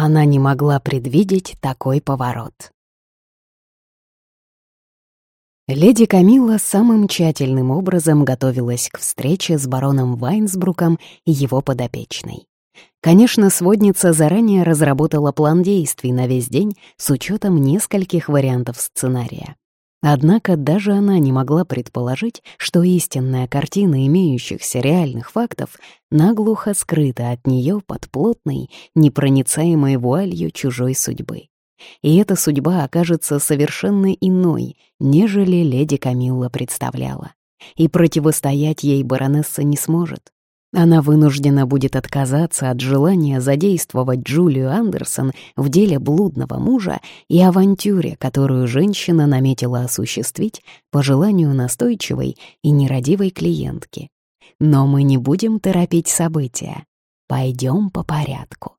Она не могла предвидеть такой поворот. Леди Камилла самым тщательным образом готовилась к встрече с бароном Вайнсбруком и его подопечной. Конечно, сводница заранее разработала план действий на весь день с учетом нескольких вариантов сценария. Однако даже она не могла предположить, что истинная картина имеющихся реальных фактов наглухо скрыта от нее под плотной, непроницаемой вуалью чужой судьбы и эта судьба окажется совершенно иной, нежели леди Камилла представляла. И противостоять ей баронесса не сможет. Она вынуждена будет отказаться от желания задействовать Джулию Андерсон в деле блудного мужа и авантюре, которую женщина наметила осуществить по желанию настойчивой и нерадивой клиентки. Но мы не будем торопить события. Пойдем по порядку.